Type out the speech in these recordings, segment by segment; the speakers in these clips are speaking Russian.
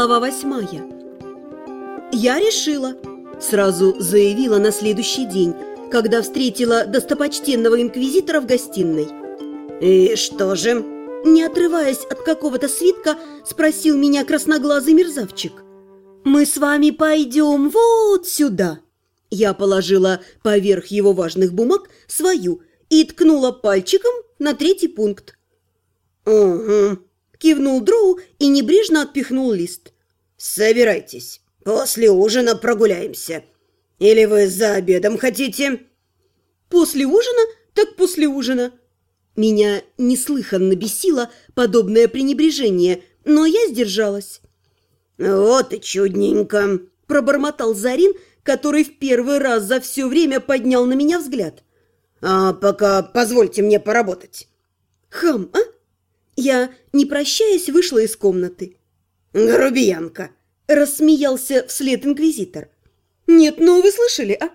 Глава восьмая. «Я решила», – сразу заявила на следующий день, когда встретила достопочтенного инквизитора в гостиной. «И что же?» Не отрываясь от какого-то свитка, спросил меня красноглазый мерзавчик. «Мы с вами пойдем вот сюда». Я положила поверх его важных бумаг свою и ткнула пальчиком на третий пункт. «Угу», – кивнул Дроу и небрежно отпихнул лист. «Собирайтесь, после ужина прогуляемся. Или вы за обедом хотите?» «После ужина? Так после ужина». Меня неслыханно бесило подобное пренебрежение, но я сдержалась. «Вот и чудненько», – пробормотал Зарин, который в первый раз за все время поднял на меня взгляд. «А пока позвольте мне поработать». «Хам, а?» Я, не прощаясь, вышла из комнаты. «Грубиянка!» – рассмеялся вслед инквизитор. «Нет, ну вы слышали, а?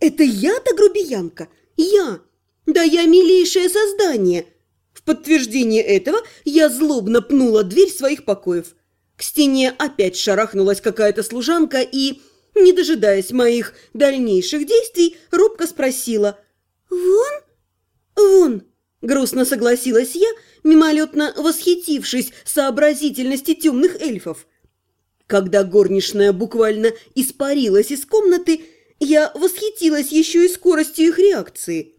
Это я-то грубиянка? Я! Да я милейшее создание!» В подтверждение этого я злобно пнула дверь своих покоев. К стене опять шарахнулась какая-то служанка и, не дожидаясь моих дальнейших действий, робко спросила «Вон?» «Вон!» – грустно согласилась я, мимолетно восхитившись сообразительности темных эльфов. Когда горничная буквально испарилась из комнаты, я восхитилась еще и скоростью их реакции.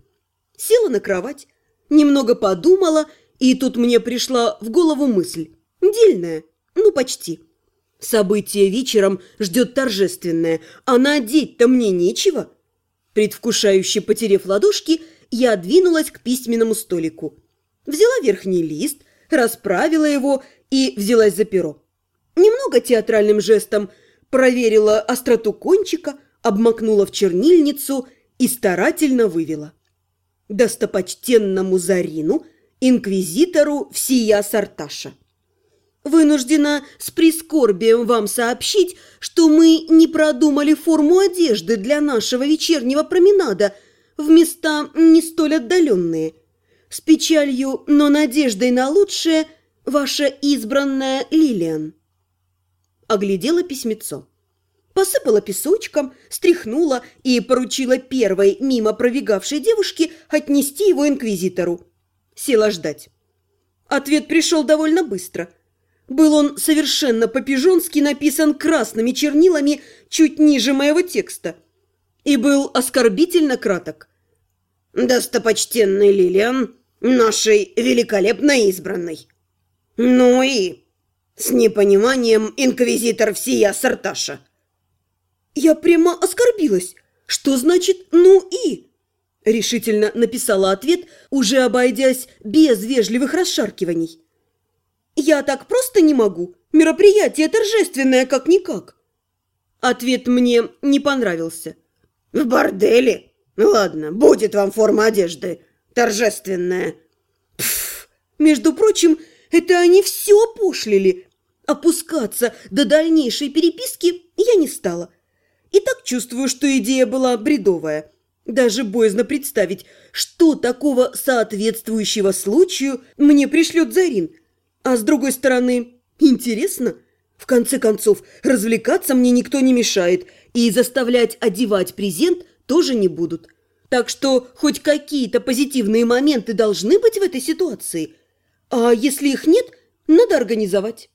Села на кровать, немного подумала, и тут мне пришла в голову мысль. Дельная, ну почти. Событие вечером ждет торжественное, а надеть-то мне нечего. Предвкушающе потерев ладошки, я двинулась к письменному столику. Взяла верхний лист, расправила его и взялась за перо. Немного театральным жестом проверила остроту кончика, обмакнула в чернильницу и старательно вывела. Достопочтенному Зарину, инквизитору всея Сарташа. Вынуждена с прискорбием вам сообщить, что мы не продумали форму одежды для нашего вечернего променада в места не столь отдаленные – с печалью, но надеждой на лучшее, ваша избранная Лилиан. Оглядела письмецо. Посыпала песочком, стряхнула и поручила первой мимо пробегавшей девушке отнести его инквизитору. Села ждать. Ответ пришел довольно быстро. Был он совершенно по-пижонски написан красными чернилами чуть ниже моего текста. И был оскорбительно краток. «Достопочтенный Лилиан, нашей великолепно избранной. Ну и с непониманием инквизитор всея Сарташа. Я прямо оскорбилась. Что значит «ну и»? Решительно написала ответ, уже обойдясь без вежливых расшаркиваний. Я так просто не могу. Мероприятие торжественное как-никак. Ответ мне не понравился. В борделе? Ладно, будет вам форма одежды торжественное. Пф, между прочим, это они все опошлили. Опускаться до дальнейшей переписки я не стала. И так чувствую, что идея была бредовая. Даже боязно представить, что такого соответствующего случаю мне пришлет Зарин. А с другой стороны, интересно. В конце концов, развлекаться мне никто не мешает, и заставлять одевать презент тоже не будут. Так что хоть какие-то позитивные моменты должны быть в этой ситуации. А если их нет, надо организовать.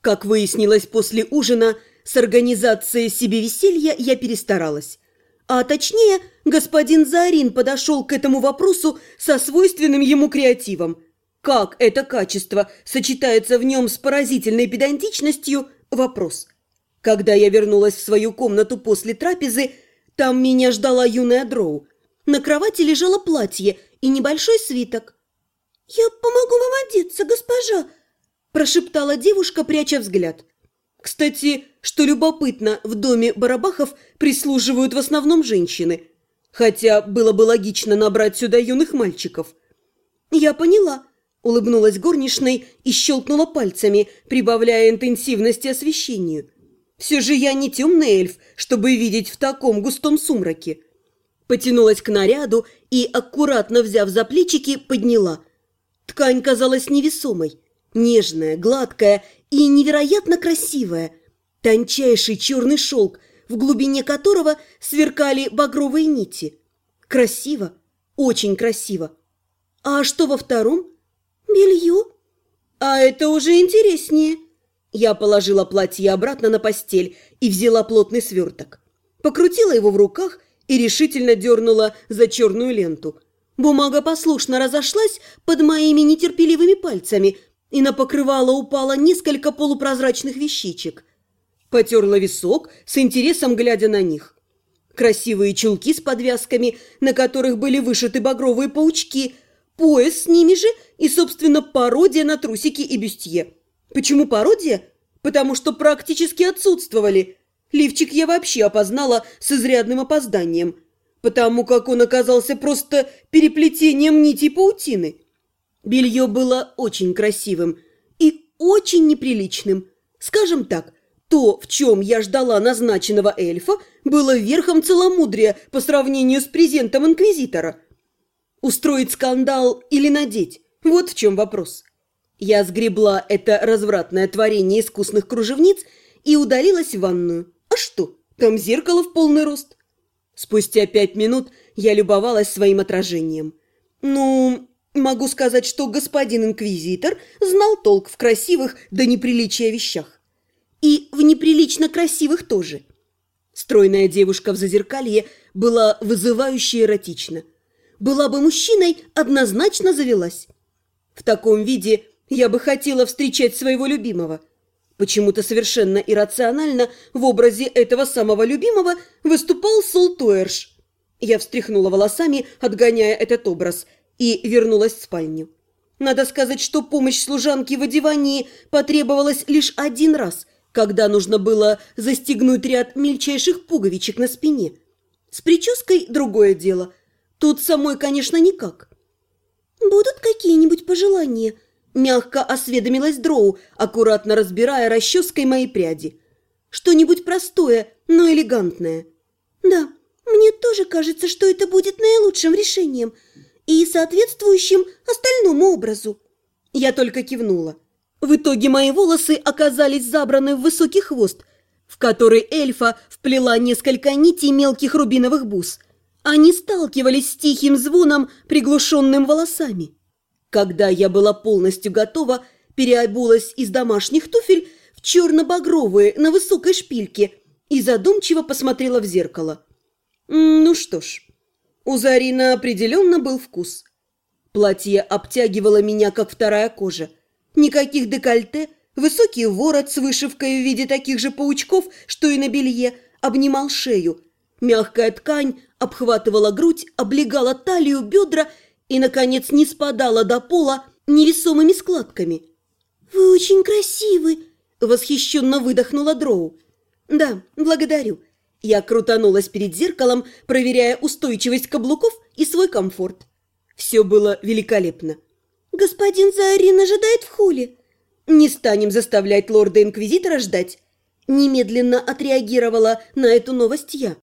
Как выяснилось после ужина, с организацией себе веселья я перестаралась. А точнее, господин Зарин подошел к этому вопросу со свойственным ему креативом. Как это качество сочетается в нем с поразительной педантичностью – вопрос – когда я вернулась в свою комнату после трапезы, там меня ждала юная Дроу. На кровати лежало платье и небольшой свиток. «Я помогу вам одеться, госпожа!» – прошептала девушка, пряча взгляд. Кстати, что любопытно, в доме Барабахов прислуживают в основном женщины. Хотя было бы логично набрать сюда юных мальчиков. «Я поняла», – улыбнулась горничной и щелкнула пальцами, прибавляя интенсивности освещению. Все же я не темный эльф, чтобы видеть в таком густом сумраке. Потянулась к наряду и, аккуратно взяв за плечики, подняла. Ткань казалась невесомой, нежная, гладкая и невероятно красивая. Тончайший черный шелк, в глубине которого сверкали багровые нити. Красиво, очень красиво. А что во втором? Белье. А это уже интереснее. Я положила платье обратно на постель и взяла плотный сверток. Покрутила его в руках и решительно дернула за черную ленту. Бумага послушно разошлась под моими нетерпеливыми пальцами, и на покрывало упало несколько полупрозрачных вещичек. Потерла висок, с интересом глядя на них. Красивые чулки с подвязками, на которых были вышиты багровые паучки, пояс с ними же и, собственно, пародия на трусики и бюстье. Почему пародия? Потому что практически отсутствовали. Лифчик я вообще опознала с изрядным опозданием – потому как он оказался просто переплетением нитей паутины. Белье было очень красивым и очень неприличным. Скажем так, то, в чем я ждала назначенного эльфа, было верхом целомудрия по сравнению с презентом инквизитора. Устроить скандал или надеть – вот в чем вопрос. Я сгребла это развратное творение искусных кружевниц и удалилась в ванную. А что, там зеркало в полный рост – Спустя пять минут я любовалась своим отражением. Ну, могу сказать, что господин инквизитор знал толк в красивых до неприличия вещах. И в неприлично красивых тоже. Стройная девушка в зазеркалье была вызывающе эротична. Была бы мужчиной, однозначно завелась. В таком виде я бы хотела встречать своего любимого – Почему-то совершенно иррационально в образе этого самого любимого выступал Сол Туэрш. Я встряхнула волосами, отгоняя этот образ, и вернулась в спальню. Надо сказать, что помощь служанки в одевании потребовалась лишь один раз, когда нужно было застегнуть ряд мельчайших пуговичек на спине. С прической другое дело. Тут самой, конечно, никак. «Будут какие-нибудь пожелания?» Мягко осведомилась Дроу, аккуратно разбирая расческой мои пряди. Что-нибудь простое, но элегантное. Да, мне тоже кажется, что это будет наилучшим решением и соответствующим остальному образу. Я только кивнула. В итоге мои волосы оказались забраны в высокий хвост, в который эльфа вплела несколько нитей мелких рубиновых бус. Они сталкивались с тихим звоном, приглушенным волосами. Когда я была полностью готова, переобулась из домашних туфель в черно-багровые на высокой шпильке и задумчиво посмотрела в зеркало. Ну что ж, у Зарина определенно был вкус. Платье обтягивало меня, как вторая кожа. Никаких декольте, высокий ворот с вышивкой в виде таких же паучков, что и на белье, обнимал шею. Мягкая ткань обхватывала грудь, облегала талию, бедра и, наконец, не спадала до пола невесомыми складками. «Вы очень красивы!» – восхищенно выдохнула Дроу. «Да, благодарю». Я крутанулась перед зеркалом, проверяя устойчивость каблуков и свой комфорт. Все было великолепно. «Господин Заорин ожидает в холле». «Не станем заставлять лорда-инквизитора ждать». Немедленно отреагировала на эту новость я.